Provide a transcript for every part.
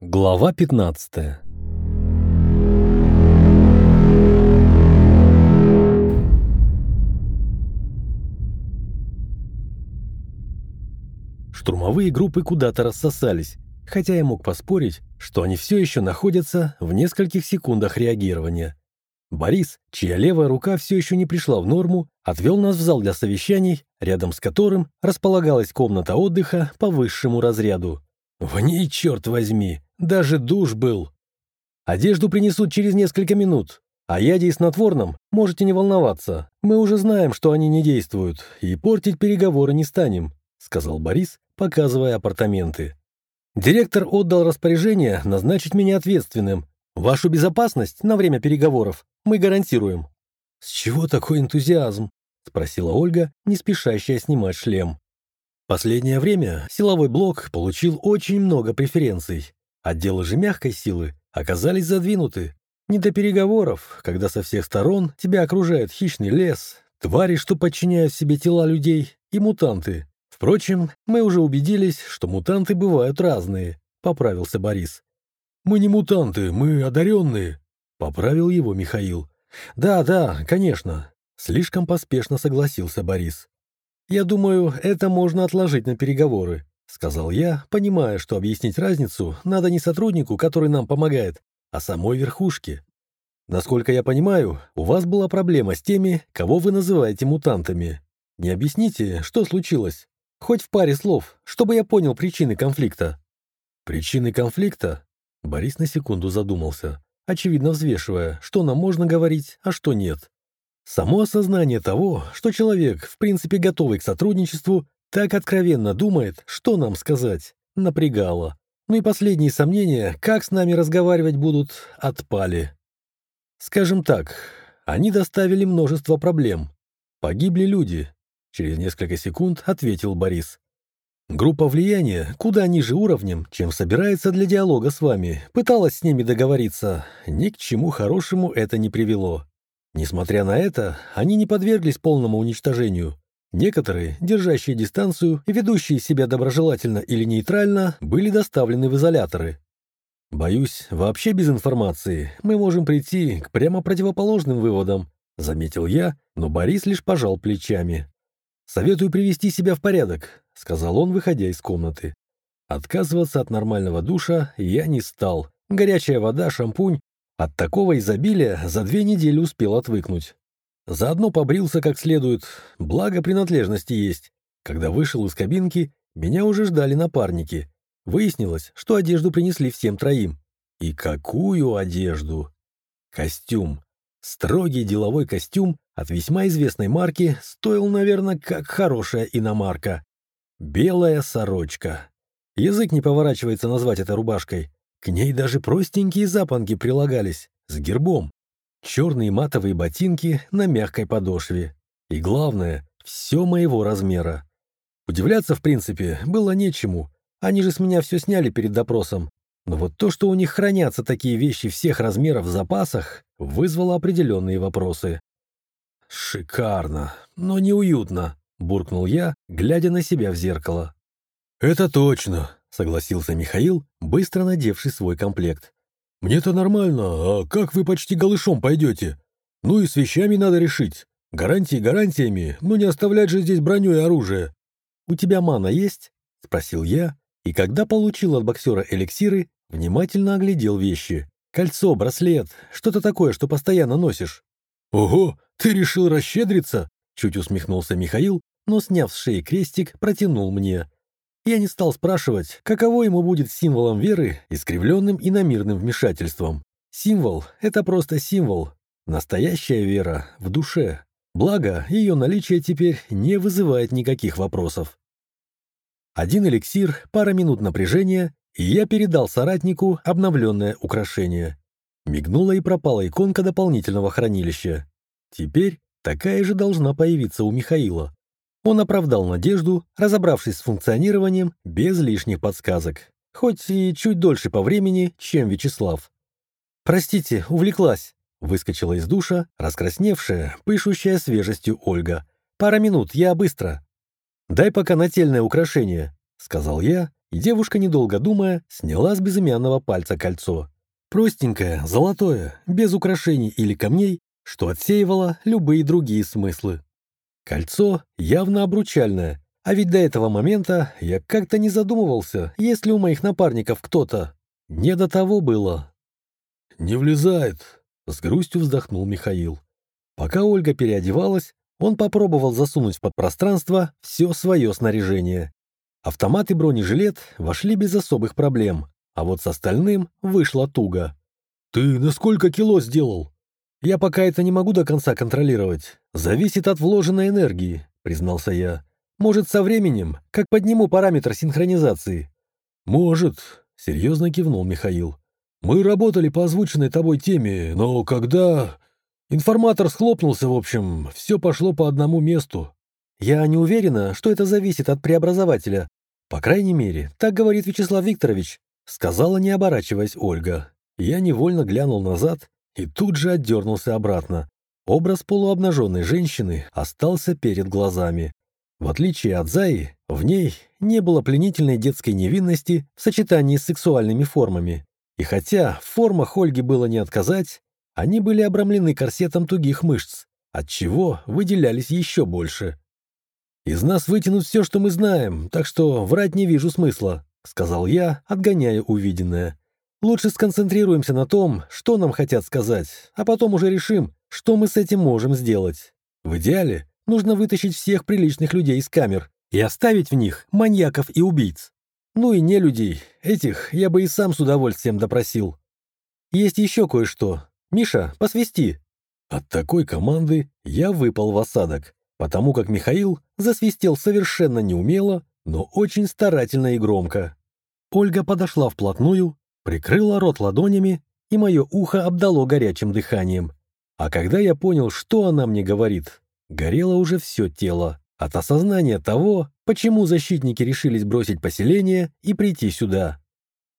Глава 15 Штурмовые группы куда-то рассосались, хотя я мог поспорить, что они все еще находятся в нескольких секундах реагирования. Борис, чья левая рука все еще не пришла в норму, отвел нас в зал для совещаний, рядом с которым располагалась комната отдыха по высшему разряду. В ней, черт возьми, даже душ был. Одежду принесут через несколько минут. О яде и снотворном можете не волноваться. Мы уже знаем, что они не действуют, и портить переговоры не станем», — сказал Борис, показывая апартаменты. «Директор отдал распоряжение назначить меня ответственным. Вашу безопасность на время переговоров мы гарантируем». «С чего такой энтузиазм?» — спросила Ольга, не спешащая снимать шлем. Последнее время силовой блок получил очень много преференций. Отделы же мягкой силы оказались задвинуты. Не до переговоров, когда со всех сторон тебя окружает хищный лес, твари, что подчиняют себе тела людей, и мутанты. Впрочем, мы уже убедились, что мутанты бывают разные, поправился Борис. Мы не мутанты, мы одаренные, поправил его Михаил. Да, да, конечно, слишком поспешно согласился Борис. «Я думаю, это можно отложить на переговоры», — сказал я, понимая, что объяснить разницу надо не сотруднику, который нам помогает, а самой верхушке. Насколько я понимаю, у вас была проблема с теми, кого вы называете мутантами. Не объясните, что случилось? Хоть в паре слов, чтобы я понял причины конфликта». «Причины конфликта?» Борис на секунду задумался, очевидно взвешивая, что нам можно говорить, а что нет. Само осознание того, что человек, в принципе готовый к сотрудничеству, так откровенно думает, что нам сказать, напрягало. Ну и последние сомнения, как с нами разговаривать будут, отпали. Скажем так, они доставили множество проблем. Погибли люди. Через несколько секунд ответил Борис. Группа влияния куда ниже уровнем, чем собирается для диалога с вами, пыталась с ними договориться. Ни к чему хорошему это не привело. Несмотря на это, они не подверглись полному уничтожению. Некоторые, держащие дистанцию и ведущие себя доброжелательно или нейтрально, были доставлены в изоляторы. «Боюсь, вообще без информации мы можем прийти к прямо противоположным выводам», заметил я, но Борис лишь пожал плечами. «Советую привести себя в порядок», — сказал он, выходя из комнаты. Отказываться от нормального душа я не стал. Горячая вода, шампунь от такого изобилия за две недели успел отвыкнуть. Заодно побрился как следует, благо принадлежности есть. Когда вышел из кабинки, меня уже ждали напарники. Выяснилось, что одежду принесли всем троим. И какую одежду! Костюм. Строгий деловой костюм от весьма известной марки стоил, наверное, как хорошая иномарка. Белая сорочка. Язык не поворачивается назвать это рубашкой. К ней даже простенькие запонки прилагались, с гербом. Черные матовые ботинки на мягкой подошве. И главное, все моего размера. Удивляться, в принципе, было нечему. Они же с меня все сняли перед допросом. Но вот то, что у них хранятся такие вещи всех размеров в запасах, вызвало определенные вопросы. «Шикарно, но неуютно», — буркнул я, глядя на себя в зеркало. «Это точно», — согласился Михаил, быстро надевший свой комплект. «Мне-то нормально, а как вы почти голышом пойдете? Ну и с вещами надо решить. Гарантии гарантиями, но не оставлять же здесь броню и оружие». «У тебя мана есть?» — спросил я, и когда получил от боксера эликсиры, внимательно оглядел вещи. «Кольцо, браслет, что-то такое, что постоянно носишь». «Ого, ты решил расщедриться?» — чуть усмехнулся Михаил, но, сняв с шеи крестик, протянул мне. Я не стал спрашивать, каково ему будет символом веры, искривленным иномирным вмешательством. Символ — это просто символ. Настоящая вера в душе. Благо, ее наличие теперь не вызывает никаких вопросов. Один эликсир, пара минут напряжения, и я передал соратнику обновленное украшение. Мигнула и пропала иконка дополнительного хранилища. Теперь такая же должна появиться у Михаила. Он оправдал надежду, разобравшись с функционированием без лишних подсказок. Хоть и чуть дольше по времени, чем Вячеслав. «Простите, увлеклась», — выскочила из душа, раскрасневшая, пышущая свежестью Ольга. «Пара минут, я быстро». «Дай пока нательное украшение», — сказал я, и девушка, недолго думая, сняла с безымянного пальца кольцо. Простенькое, золотое, без украшений или камней, что отсеивало любые другие смыслы. Кольцо явно обручальное, а ведь до этого момента я как-то не задумывался, есть ли у моих напарников кто-то. Не до того было. «Не влезает», — с грустью вздохнул Михаил. Пока Ольга переодевалась, он попробовал засунуть под пространство все свое снаряжение. Автомат и бронежилет вошли без особых проблем, а вот с остальным вышло туго. «Ты на сколько кило сделал?» «Я пока это не могу до конца контролировать. Зависит от вложенной энергии», — признался я. «Может, со временем, как подниму параметр синхронизации?» «Может», — серьезно кивнул Михаил. «Мы работали по озвученной тобой теме, но когда...» Информатор схлопнулся, в общем, все пошло по одному месту. Я не уверена, что это зависит от преобразователя. По крайней мере, так говорит Вячеслав Викторович, сказала, не оборачиваясь Ольга. Я невольно глянул назад и тут же отдернулся обратно. Образ полуобнаженной женщины остался перед глазами. В отличие от Заи, в ней не было пленительной детской невинности в сочетании с сексуальными формами. И хотя в формах Ольги было не отказать, они были обрамлены корсетом тугих мышц, отчего выделялись еще больше. «Из нас вытянут все, что мы знаем, так что врать не вижу смысла», — сказал я, отгоняя увиденное. «Лучше сконцентрируемся на том, что нам хотят сказать, а потом уже решим, что мы с этим можем сделать. В идеале нужно вытащить всех приличных людей из камер и оставить в них маньяков и убийц. Ну и не людей, этих я бы и сам с удовольствием допросил. Есть еще кое-что, «Миша, посвисти!» От такой команды я выпал в осадок, потому как Михаил засвистел совершенно неумело, но очень старательно и громко. Ольга подошла вплотную, прикрыла рот ладонями, и мое ухо обдало горячим дыханием. А когда я понял, что она мне говорит, горело уже все тело от осознания того, почему защитники решились бросить поселение и прийти сюда.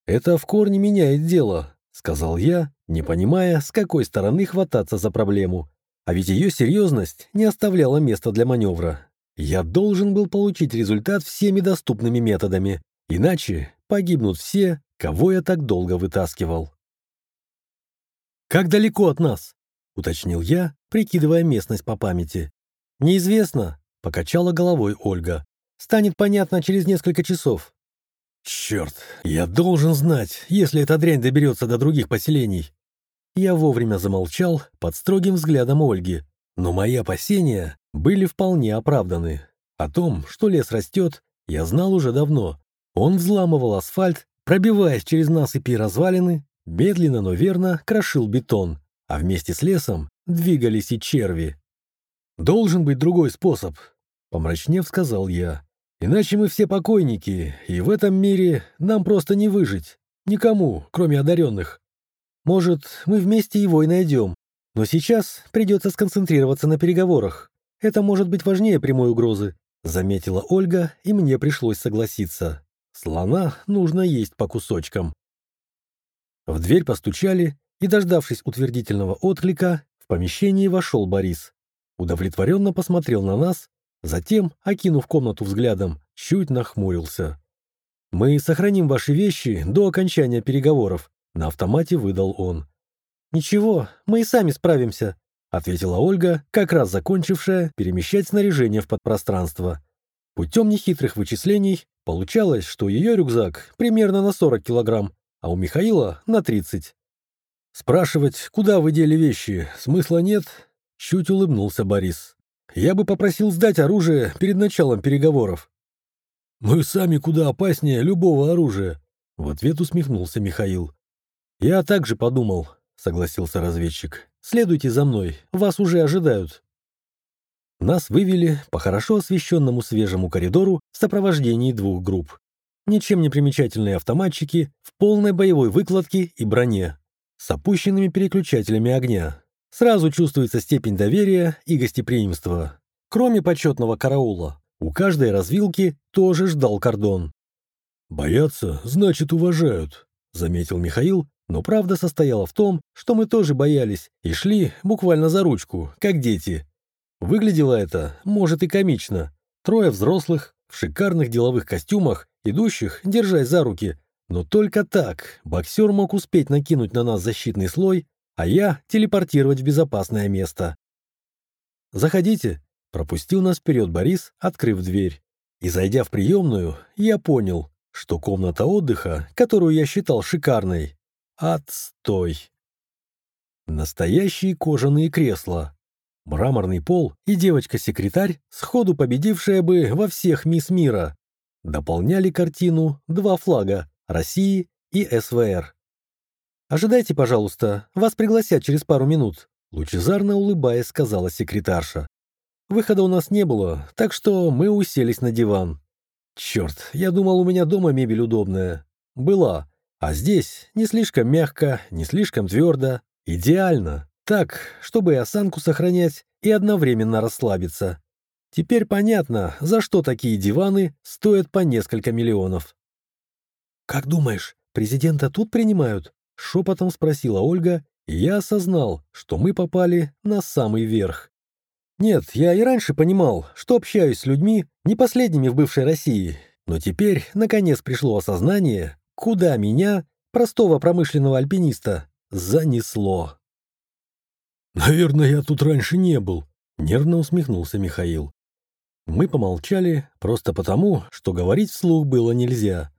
Это в корне меняет дело, — сказал я, не понимая, с какой стороны хвататься за проблему. А ведь ее серьезность не оставляла места для маневра. Я должен был получить результат всеми доступными методами, иначе погибнут все, кого я так долго вытаскивал. «Как далеко от нас?» — уточнил я, прикидывая местность по памяти. «Неизвестно», — покачала головой Ольга. «Станет понятно через несколько часов». «Черт, я должен знать, если эта дрянь доберется до других поселений». Я вовремя замолчал под строгим взглядом Ольги, но мои опасения были вполне оправданы. О том, что лес растет, я знал уже давно. Он взламывал асфальт, пробиваясь через насыпи и развалины, медленно, но верно крошил бетон, а вместе с лесом двигались и черви. «Должен быть другой способ», — помрачнев сказал я. Иначе мы все покойники, и в этом мире нам просто не выжить. Никому, кроме одаренных. Может, мы вместе его и найдем. Но сейчас придется сконцентрироваться на переговорах. Это может быть важнее прямой угрозы», — заметила Ольга, и мне пришлось согласиться. Слона нужно есть по кусочкам. В дверь постучали, и, дождавшись утвердительного отклика, в помещение вошел Борис. Удовлетворенно посмотрел на нас Затем, окинув комнату взглядом, чуть нахмурился. «Мы сохраним ваши вещи до окончания переговоров», — на автомате выдал он. «Ничего, мы и сами справимся», — ответила Ольга, как раз закончившая перемещать снаряжение в подпространство. Путем нехитрых вычислений получалось, что ее рюкзак примерно на 40 килограмм, а у Михаила — на 30. Спрашивать, куда вы дели вещи, смысла нет, чуть улыбнулся Борис. Я бы попросил сдать оружие перед началом переговоров. Мы сами куда опаснее любого оружия, в ответ усмехнулся Михаил. Я также подумал, согласился разведчик. Следуйте за мной, вас уже ожидают. Нас вывели по хорошо освещенному свежему коридору в сопровождении двух групп. Ничем не примечательные автоматчики в полной боевой выкладке и броне, с опущенными переключателями огня. Сразу чувствуется степень доверия и гостеприимства. Кроме почетного караула, у каждой развилки тоже ждал кордон. «Боятся, значит, уважают», — заметил Михаил, но правда состояла в том, что мы тоже боялись и шли буквально за ручку, как дети. Выглядело это, может, и комично. Трое взрослых в шикарных деловых костюмах идущих, держась за руки. Но только так боксер мог успеть накинуть на нас защитный слой, а я телепортировать в безопасное место. «Заходите», — пропустил нас вперед Борис, открыв дверь. И зайдя в приемную, я понял, что комната отдыха, которую я считал шикарной, отстой. Настоящие кожаные кресла, мраморный пол и девочка-секретарь, сходу победившая бы во всех мисс мира, дополняли картину два флага — России и СВР. «Ожидайте, пожалуйста, вас пригласят через пару минут», — лучезарно улыбаясь, сказала секретарша. Выхода у нас не было, так что мы уселись на диван. Черт, я думал, у меня дома мебель удобная. Была. А здесь не слишком мягко, не слишком твердо. Идеально. Так, чтобы и осанку сохранять, и одновременно расслабиться. Теперь понятно, за что такие диваны стоят по несколько миллионов. «Как думаешь, президента тут принимают?» — шепотом спросила Ольга, и я осознал, что мы попали на самый верх. Нет, я и раньше понимал, что общаюсь с людьми, не последними в бывшей России, но теперь, наконец, пришло осознание, куда меня, простого промышленного альпиниста, занесло. «Наверное, я тут раньше не был», — нервно усмехнулся Михаил. Мы помолчали просто потому, что говорить вслух было нельзя.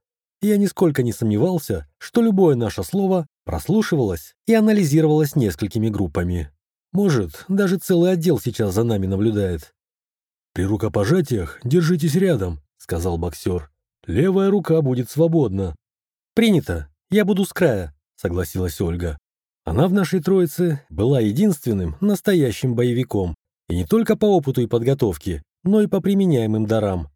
Я нисколько не сомневался, что любое наше слово прослушивалось и анализировалось несколькими группами. Может, даже целый отдел сейчас за нами наблюдает. «При рукопожатиях держитесь рядом», — сказал боксер. «Левая рука будет свободна». «Принято. Я буду с края», — согласилась Ольга. Она в нашей троице была единственным настоящим боевиком. И не только по опыту и подготовке, но и по применяемым дарам.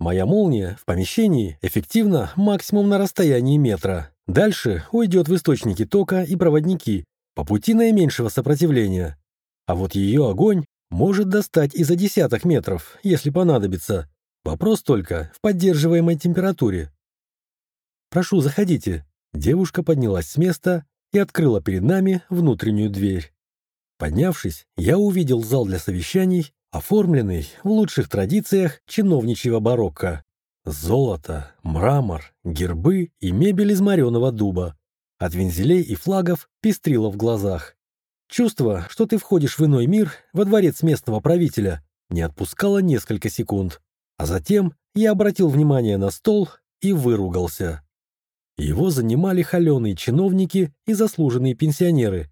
Моя молния в помещении эффективна максимум на расстоянии метра. Дальше уйдет в источники тока и проводники, по пути наименьшего сопротивления. А вот ее огонь может достать и за десяток метров, если понадобится. Вопрос только в поддерживаемой температуре. «Прошу, заходите». Девушка поднялась с места и открыла перед нами внутреннюю дверь. Поднявшись, я увидел зал для совещаний, оформленный в лучших традициях чиновничьего барокко. Золото, мрамор, гербы и мебель из мореного дуба. От вензелей и флагов пестрило в глазах. Чувство, что ты входишь в иной мир, во дворец местного правителя, не отпускало несколько секунд. А затем я обратил внимание на стол и выругался. Его занимали холеные чиновники и заслуженные пенсионеры.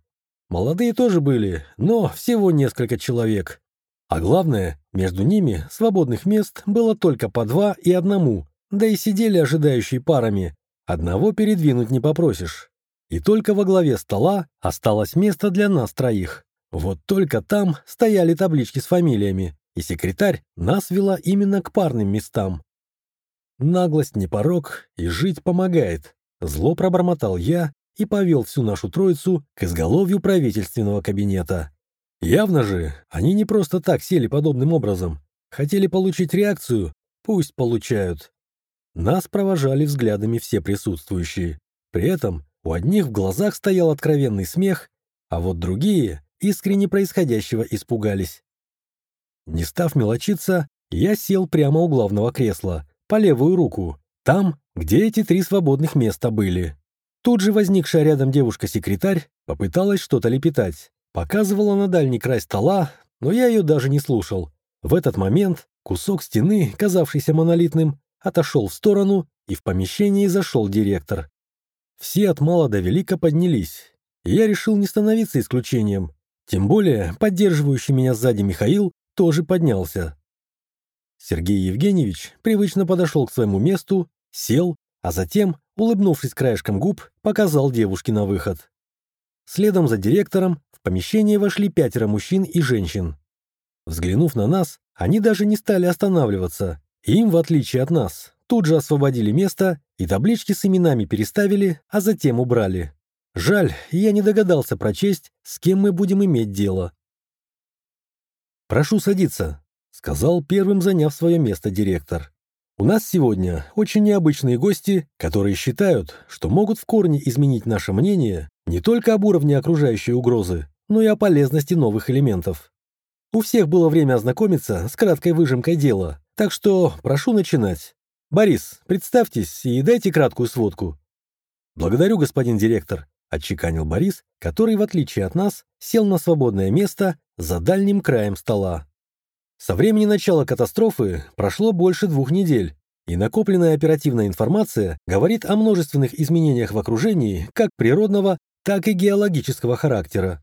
Молодые тоже были, но всего несколько человек. А главное, между ними свободных мест было только по два и одному, да и сидели ожидающие парами. Одного передвинуть не попросишь. И только во главе стола осталось место для нас троих. Вот только там стояли таблички с фамилиями, и секретарь нас вела именно к парным местам. Наглость не порог, и жить помогает. Зло пробормотал я и повел всю нашу троицу к изголовью правительственного кабинета. Явно же, они не просто так сели подобным образом. Хотели получить реакцию, пусть получают. Нас провожали взглядами все присутствующие. При этом у одних в глазах стоял откровенный смех, а вот другие искренне происходящего испугались. Не став мелочиться, я сел прямо у главного кресла, по левую руку, там, где эти три свободных места были. Тут же возникшая рядом девушка-секретарь попыталась что-то лепетать. Показывала на дальний край стола, но я ее даже не слушал. В этот момент кусок стены, казавшийся монолитным, отошел в сторону, и в помещении зашел директор. Все от мала до велика поднялись, и я решил не становиться исключением. Тем более, поддерживающий меня сзади Михаил тоже поднялся. Сергей Евгеньевич привычно подошел к своему месту, сел, а затем, улыбнувшись краешком губ, показал девушке на выход. Следом за директором в помещение вошли пятеро мужчин и женщин. Взглянув на нас, они даже не стали останавливаться. Им, в отличие от нас, тут же освободили место и таблички с именами переставили, а затем убрали. Жаль, я не догадался прочесть, с кем мы будем иметь дело. «Прошу садиться», — сказал первым заняв свое место директор. «У нас сегодня очень необычные гости, которые считают, что могут в корне изменить наше мнение не только об уровне окружающей угрозы, но и о полезности новых элементов. У всех было время ознакомиться с краткой выжимкой дела, так что прошу начинать. Борис, представьтесь и дайте краткую сводку. Благодарю, господин директор, отчеканил Борис, который, в отличие от нас, сел на свободное место за дальним краем стола. Со времени начала катастрофы прошло больше двух недель, и накопленная оперативная информация говорит о множественных изменениях в окружении как природного, так и геологического характера.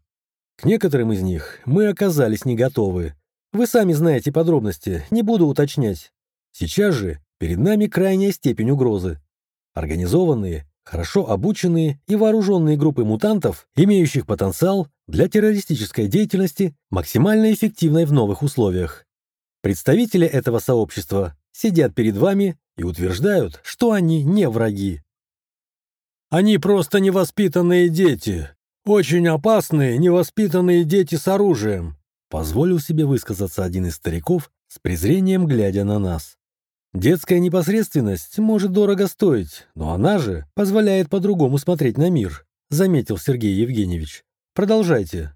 К некоторым из них мы оказались не готовы. Вы сами знаете подробности, не буду уточнять. Сейчас же перед нами крайняя степень угрозы. Организованные, хорошо обученные и вооруженные группы мутантов, имеющих потенциал для террористической деятельности, максимально эффективной в новых условиях. Представители этого сообщества сидят перед вами и утверждают, что они не враги. Они просто невоспитанные дети. Очень опасные, невоспитанные дети с оружием. Позволил себе высказаться один из стариков с презрением глядя на нас. Детская непосредственность может дорого стоить, но она же позволяет по-другому смотреть на мир, заметил Сергей Евгеньевич. Продолжайте.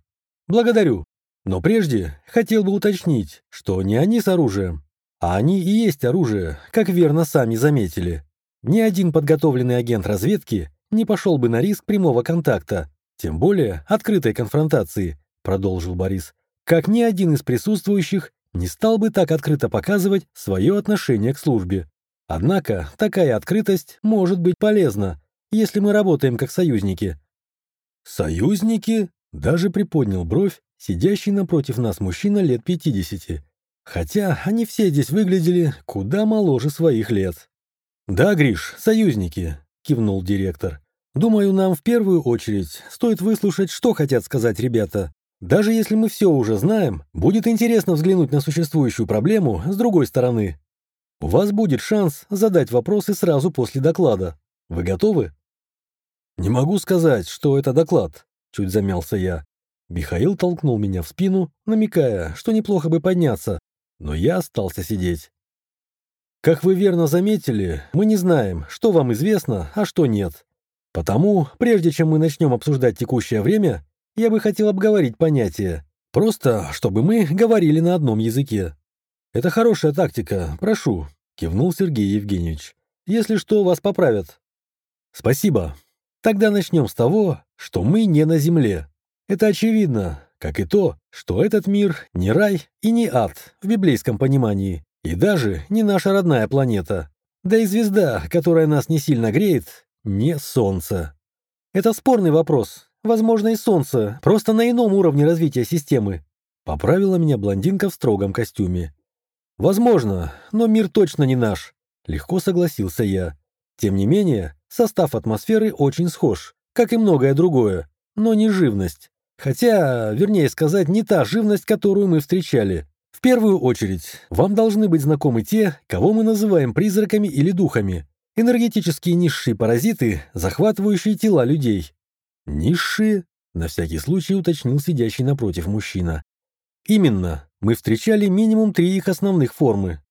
Благодарю. Но прежде хотел бы уточнить, что не они с оружием, а они и есть оружие, как верно сами заметили. Ни один подготовленный агент разведки не пошел бы на риск прямого контакта, тем более открытой конфронтации, продолжил Борис, как ни один из присутствующих не стал бы так открыто показывать свое отношение к службе. Однако такая открытость может быть полезна, если мы работаем как союзники. Союзники? Даже приподнял бровь сидящий напротив нас мужчина лет 50. Хотя они все здесь выглядели куда моложе своих лет. «Да, Гриш, союзники», — кивнул директор. «Думаю, нам в первую очередь стоит выслушать, что хотят сказать ребята. Даже если мы все уже знаем, будет интересно взглянуть на существующую проблему с другой стороны. У вас будет шанс задать вопросы сразу после доклада. Вы готовы?» «Не могу сказать, что это доклад», — чуть замялся я. Михаил толкнул меня в спину, намекая, что неплохо бы подняться, но я остался сидеть. Как вы верно заметили, мы не знаем, что вам известно, а что нет. Потому, прежде чем мы начнем обсуждать текущее время, я бы хотел обговорить понятия, просто чтобы мы говорили на одном языке. Это хорошая тактика, прошу, кивнул Сергей Евгеньевич. Если что, вас поправят. Спасибо. Тогда начнем с того, что мы не на Земле. Это очевидно, как и то, что этот мир не рай и не ад в библейском понимании, и даже не наша родная планета. Да и звезда, которая нас не сильно греет, не Солнце. Это спорный вопрос. Возможно, и Солнце, просто на ином уровне развития системы. Поправила меня блондинка в строгом костюме. Возможно, но мир точно не наш. Легко согласился я. Тем не менее, состав атмосферы очень схож, как и многое другое, но не живность. Хотя, вернее сказать, не та живность, которую мы встречали. В первую очередь, вам должны быть знакомы те, кого мы называем призраками или духами. Энергетические низшие паразиты, захватывающие тела людей. Низшие? На всякий случай уточнил сидящий напротив мужчина. Именно, мы встречали минимум три их основных формы.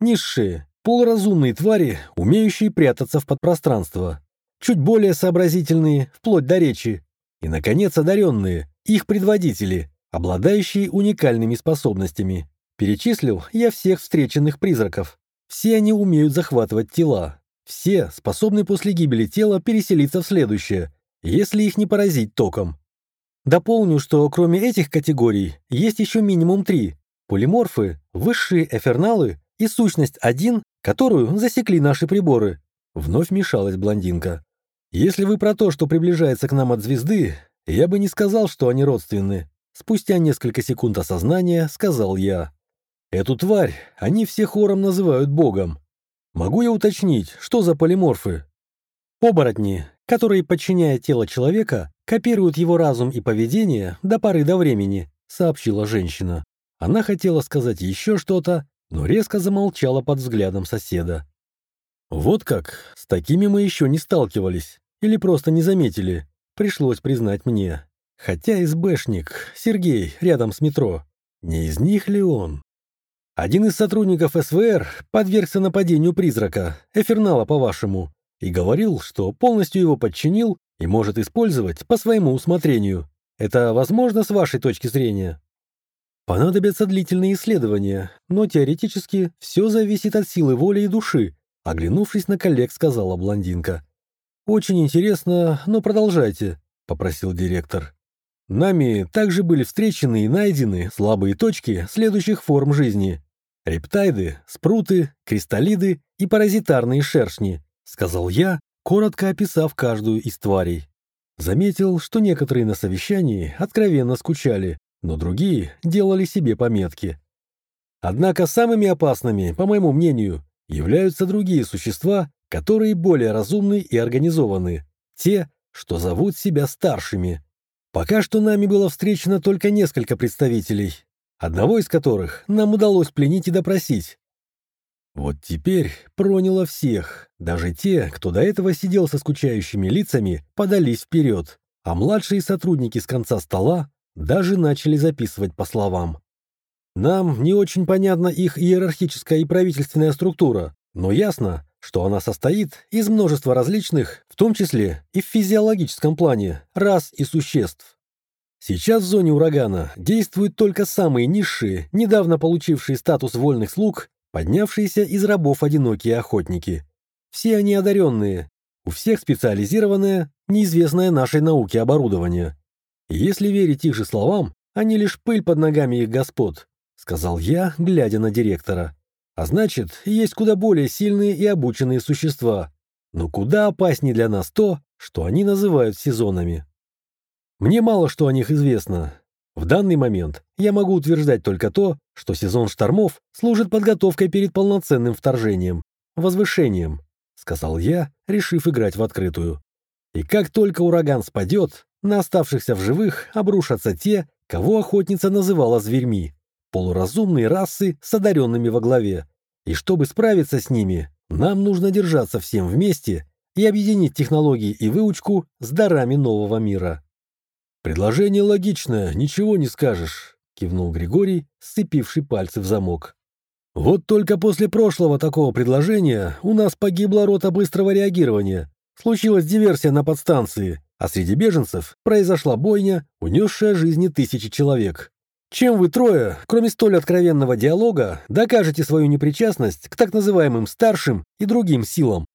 Низшие – полуразумные твари, умеющие прятаться в подпространство. Чуть более сообразительные, вплоть до речи. И, наконец, одаренные, их предводители, обладающие уникальными способностями. Перечислил я всех встреченных призраков. Все они умеют захватывать тела. Все способны после гибели тела переселиться в следующее, если их не поразить током. Дополню, что кроме этих категорий есть еще минимум три. Полиморфы, высшие эферналы и сущность один, которую засекли наши приборы. Вновь мешалась блондинка. Если вы про то, что приближается к нам от звезды, я бы не сказал, что они родственны. Спустя несколько секунд осознания сказал я. Эту тварь они все хором называют богом. Могу я уточнить, что за полиморфы? Оборотни, которые, подчиняя тело человека, копируют его разум и поведение до поры до времени, сообщила женщина. Она хотела сказать еще что-то, но резко замолчала под взглядом соседа. Вот как, с такими мы еще не сталкивались, или просто не заметили пришлось признать мне. Хотя СБшник, Сергей, рядом с метро. Не из них ли он? Один из сотрудников СВР подвергся нападению призрака, Эфернала, по-вашему, и говорил, что полностью его подчинил и может использовать по своему усмотрению. Это возможно с вашей точки зрения? Понадобятся длительные исследования, но теоретически все зависит от силы воли и души, Оглянувшись на коллег, сказала блондинка. «Очень интересно, но продолжайте», — попросил директор. Нами также были встречены и найдены слабые точки следующих форм жизни. Рептайды, спруты, кристаллиды и паразитарные шершни, сказал я, коротко описав каждую из тварей. Заметил, что некоторые на совещании откровенно скучали, но другие делали себе пометки. Однако самыми опасными, по моему мнению, являются другие существа, которые более разумны и организованы, те, что зовут себя старшими. Пока что нами было встречено только несколько представителей, одного из которых нам удалось пленить и допросить. Вот теперь проняло всех, даже те, кто до этого сидел со скучающими лицами, подались вперед, а младшие сотрудники с конца стола даже начали записывать по словам. Нам не очень понятна их иерархическая и правительственная структура, но ясно, что она состоит из множества различных, в том числе и в физиологическом плане, рас и существ. Сейчас в зоне урагана действуют только самые низшие, недавно получившие статус вольных слуг, поднявшиеся из рабов одинокие охотники. Все они одаренные, у всех специализированное, неизвестное нашей науке оборудование. Если верить их же словам, они лишь пыль под ногами их господ, сказал я, глядя на директора. А значит, есть куда более сильные и обученные существа. Но куда опаснее для нас то, что они называют сезонами. Мне мало что о них известно. В данный момент я могу утверждать только то, что сезон штормов служит подготовкой перед полноценным вторжением, возвышением, сказал я, решив играть в открытую. И как только ураган спадет, на оставшихся в живых обрушатся те, кого охотница называла зверьми полуразумные расы с одаренными во главе. И чтобы справиться с ними, нам нужно держаться всем вместе и объединить технологии и выучку с дарами нового мира. «Предложение логичное, ничего не скажешь», — кивнул Григорий, сцепивший пальцы в замок. «Вот только после прошлого такого предложения у нас погибла рота быстрого реагирования. Случилась диверсия на подстанции, а среди беженцев произошла бойня, унесшая жизни тысячи человек. Чем вы трое, кроме столь откровенного диалога, докажете свою непричастность к так называемым старшим и другим силам?